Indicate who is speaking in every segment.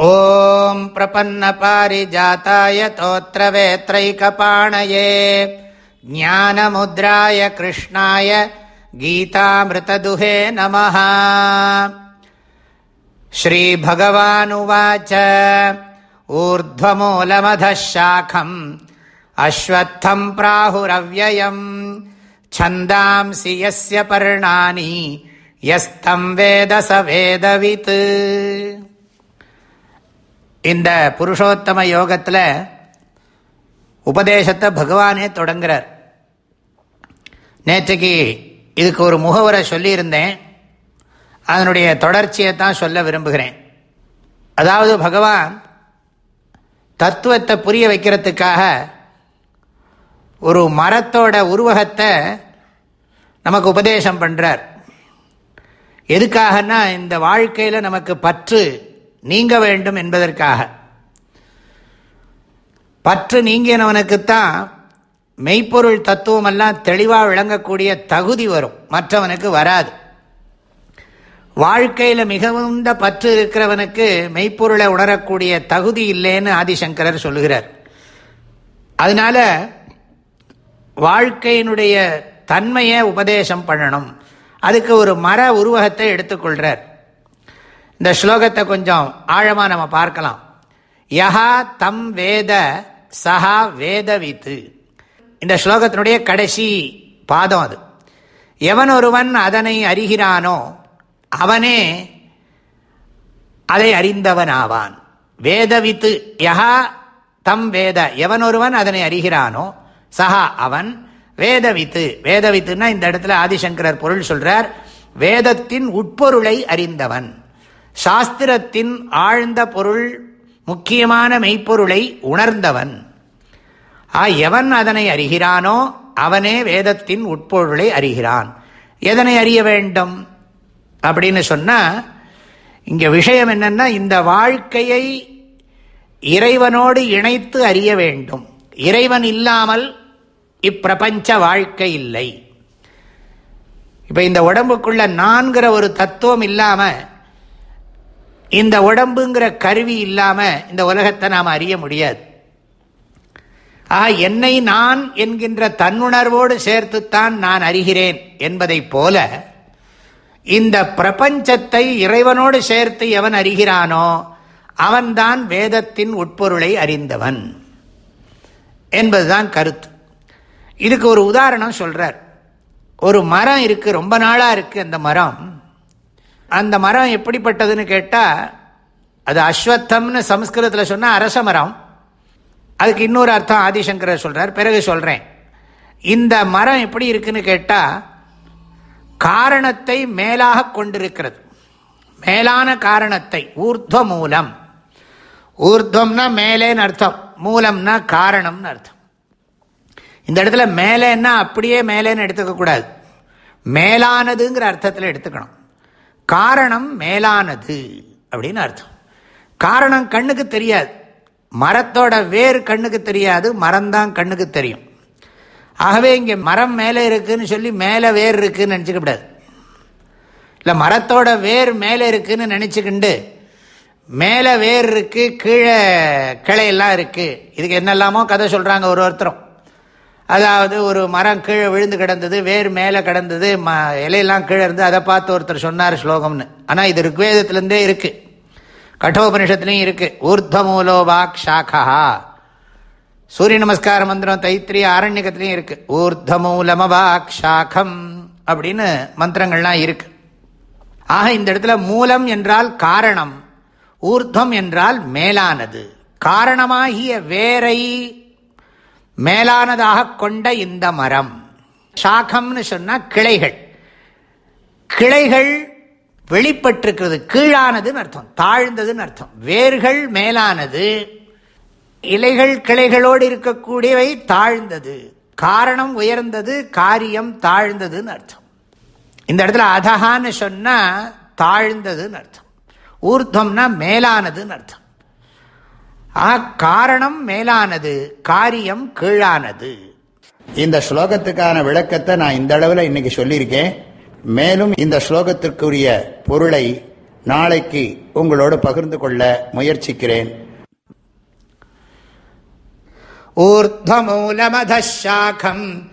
Speaker 1: ॐ प्रपन्नपारिजाताय तोत्रवेत्रैकपाणये ज्ञानमुद्राय कृष्णाय गीतामृतदुहे नमः श्रीभगवानुवाच ऊर्ध्वमूलमधः शाखम् अश्वत्थम् प्राहुरव्ययम् छन्दांसि यस्य पर्णानि यस्तम् वेद स वेदवित् இந்த புருஷோத்தம யோகத்தில் உபதேசத்தை பகவானே தொடங்குறார். நேற்றுக்கு இதுக்கு ஒரு முகவரை சொல்லியிருந்தேன். அதனுடைய தொடர்ச்சியை தான் சொல்ல விரும்புகிறேன். அதாவது பகவான் தத்துவத்தை புரிய வைக்கிறதுக்காக ஒரு மரத்தோட உருவகத்தை நமக்கு உபதேசம் பண்ணுறார் எதுக்காகனா இந்த வாழ்க்கையில் நமக்கு பற்று நீங்க வேண்டும் என்பதற்காக. பற்று நீங்கினவனுக்குத்தான் மெய்ப்பொருள் தத்துவமெல்லாம் தெளிவாக விளங்கக்கூடிய தகுதி வரும். மற்றவனுக்கு வராது. வாழ்க்கையில் மிகவுந்த பற்று இருக்கிறவனுக்கு மெய்ப்பொருளை உணரக்கூடிய தகுதி இல்லைன்னு ஆதிசங்கரர் சொல்லுகிறார். அதனால வாழ்க்கையினுடைய தன்மையை உபதேசம் பண்ணணும். அதுக்கு ஒரு மர உருவகத்தை எடுத்துக்கொள்கிறார் இந்த ஸ்லோகத்தை கொஞ்சம் ஆழமாக நம்ம பார்க்கலாம். யஹா தம் வேத சஹா வேதவித்து. இந்த ஸ்லோகத்தினுடைய கடைசி பாதம் அது. எவன் ஒருவன் அதனை அறிகிறானோ அவனே அதை அறிந்தவன் ஆவான் வேதவித்து யஹா தம் வேத எவன் ஒருவன் அதனை அறிகிறானோ சஹா அவன் வேதவித்து. வேதவித்துன்னா இந்த இடத்துல ஆதிசங்கரர் பொருள் சொல்றார் வேதத்தின் உட்பொருளை அறிந்தவன். சாஸ்திரத்தின் ஆழ்ந்த பொருள் முக்கியமான மெய்ப்பொருளை உணர்ந்தவன். ஆ எவன் அதனை அறிகிறானோ அவனே வேதத்தின் உட்பொருளை அறிகிறான். எதனை அறிய வேண்டும்? அப்படின்னு சொன்னால் இங்கே விஷயம் என்னன்னா இந்த வாழ்க்கையை இறைவனோடு இணைத்து அறிய வேண்டும். இறைவன் இல்லாமல் இப்பிரபஞ்ச வாழ்க்கை இல்லை. இப்போ இந்த உடம்புக்குள்ள நான்கிற ஒரு தத்துவம் இல்லாமல் இந்த உடம்புங்கிற கருவி இல்லாம இந்த உலகத்தை நாம் அறிய முடியாது. ஆ என்னை நான் என்கின்ற தன்னுணர்வோடு சேர்த்துத்தான் நான் அறிகிறேன் என்பதைப் போல இந்த பிரபஞ்சத்தை இறைவனோடு சேர்த்து எவன் அறிகிறானோ அவன்தான் வேதத்தின் உட்பொருளை அறிந்தவன் என்பதுதான் கருத்து. இதுக்கு ஒரு உதாரணம் சொல்றார். ஒரு மரம் இருக்கு ரொம்ப நாளா இருக்கு அந்த மரம். அந்த மரம் எப்படிப்பட்டதுன்னு கேட்டால் அது அஸ்வத்தம்னு சம்ஸ்கிருதத்தில் சொன்னால் அரச மரம். அதுக்கு இன்னொரு அர்த்தம் ஆதிசங்கரர் சொல்கிறார் பிறகு சொல்கிறேன் இந்த மரம் எப்படி இருக்குன்னு கேட்டால் காரணத்தை மேலாக கொண்டிருக்கிறது. மேலான காரணத்தை ஊர்த்வ மூலம் ஊர்த்வம்னா மேலேன்னு அர்த்தம். மூலம்னா காரணம்னு அர்த்தம். இந்த இடத்துல மேலேன்னா அப்படியே மேலேன்னு எடுத்துக்க கூடாது மேலானதுங்கிற அர்த்தத்தில் எடுத்துக்கணும். காரணம் மேலானது அப்படின்னு அர்த்தம். காரணம் கண்ணுக்கு தெரியாது. மரத்தோட வேர் கண்ணுக்கு தெரியாது மரம்தான் கண்ணுக்கு தெரியும். ஆகவே இங்கே மரம் மேலே இருக்குதுன்னு சொல்லி மேலே வேர் இருக்குதுன்னு நினச்சிக்கப்படாது இல்லை மரத்தோட வேர் மேலே இருக்குன்னு நினச்சிக்கிண்டு மேலே வேர் இருக்குது கீழே கிளையெல்லாம் இருக்குது இதுக்கு என்னெல்லாமோ கதை சொல்கிறாங்க ஒரு ஒருத்தரும். அதாவது ஒரு மரம் கீழே விழுந்து கிடந்தது வேர் மேலே கிடந்தது ம இலையெல்லாம் கீழே இருந்து அதை பார்த்து ஒருத்தர் சொன்னார் ஸ்லோகம்னு. ஆனால் இது ருக்வேதத்திலேருந்தே இருக்குது கட்டோபனிஷத்துலேயும் இருக்குது ஊர்தமூலோ வாக் ஷாக்கா சூரிய நமஸ்கார மந்திரம் தைத்திரிய ஆரண்யகத்துலேயும் இருக்குது ஊர்தமூலம வாக் ஷாக்கம் அப்படின்னு மந்திரங்கள்லாம் இருக்குது ஆக இந்த இடத்துல மூலம் என்றால் காரணம் ஊர்தம் என்றால் மேலானது. காரணமாகிய வேரை மேலானதாக கொண்ட இந்த மரம். சாகம்னு சொன்னா கிளைகள். கிளைகள் வெளிப்பட்டிருக்கிறது கீழானதுன்னு அர்த்தம் தாழ்ந்ததுன்னு அர்த்தம். வேர்கள் மேலானது இலைகள் கிளைகளோடு இருக்கக்கூடியவை தாழ்ந்தது. காரணம் உயர்ந்தது காரியம் தாழ்ந்ததுன்னு அர்த்தம். இந்த இடத்துல அதகான்னு சொன்னா தாழ்ந்ததுன்னு அர்த்தம். ஊர்தம்னா மேலானதுன்னு அர்த்தம். ஆ காரணம் மேலானது காரியம் கீழானது.
Speaker 2: இந்த ஸ்லோகத்துக்கான விளக்கத்தை நான் இந்த அளவில் இன்னைக்கு சொல்லியிருக்கேன். மேலும் இந்த ஸ்லோகத்திற்குரிய பொருளை நாளைக்கு உங்களோடு பகிர்ந்து கொள்ள முயற்சிக்கிறேன்.
Speaker 1: ஊர்தமூலமதாக்கம்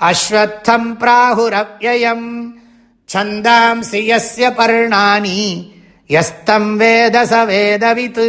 Speaker 1: அஸ்வத்தம் பிராகுரவ்யம் சந்தாம்சி யஸ்ய பர்ணானி எஸ்தம் வேத சவேதவித்து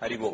Speaker 3: ஹரிவோம்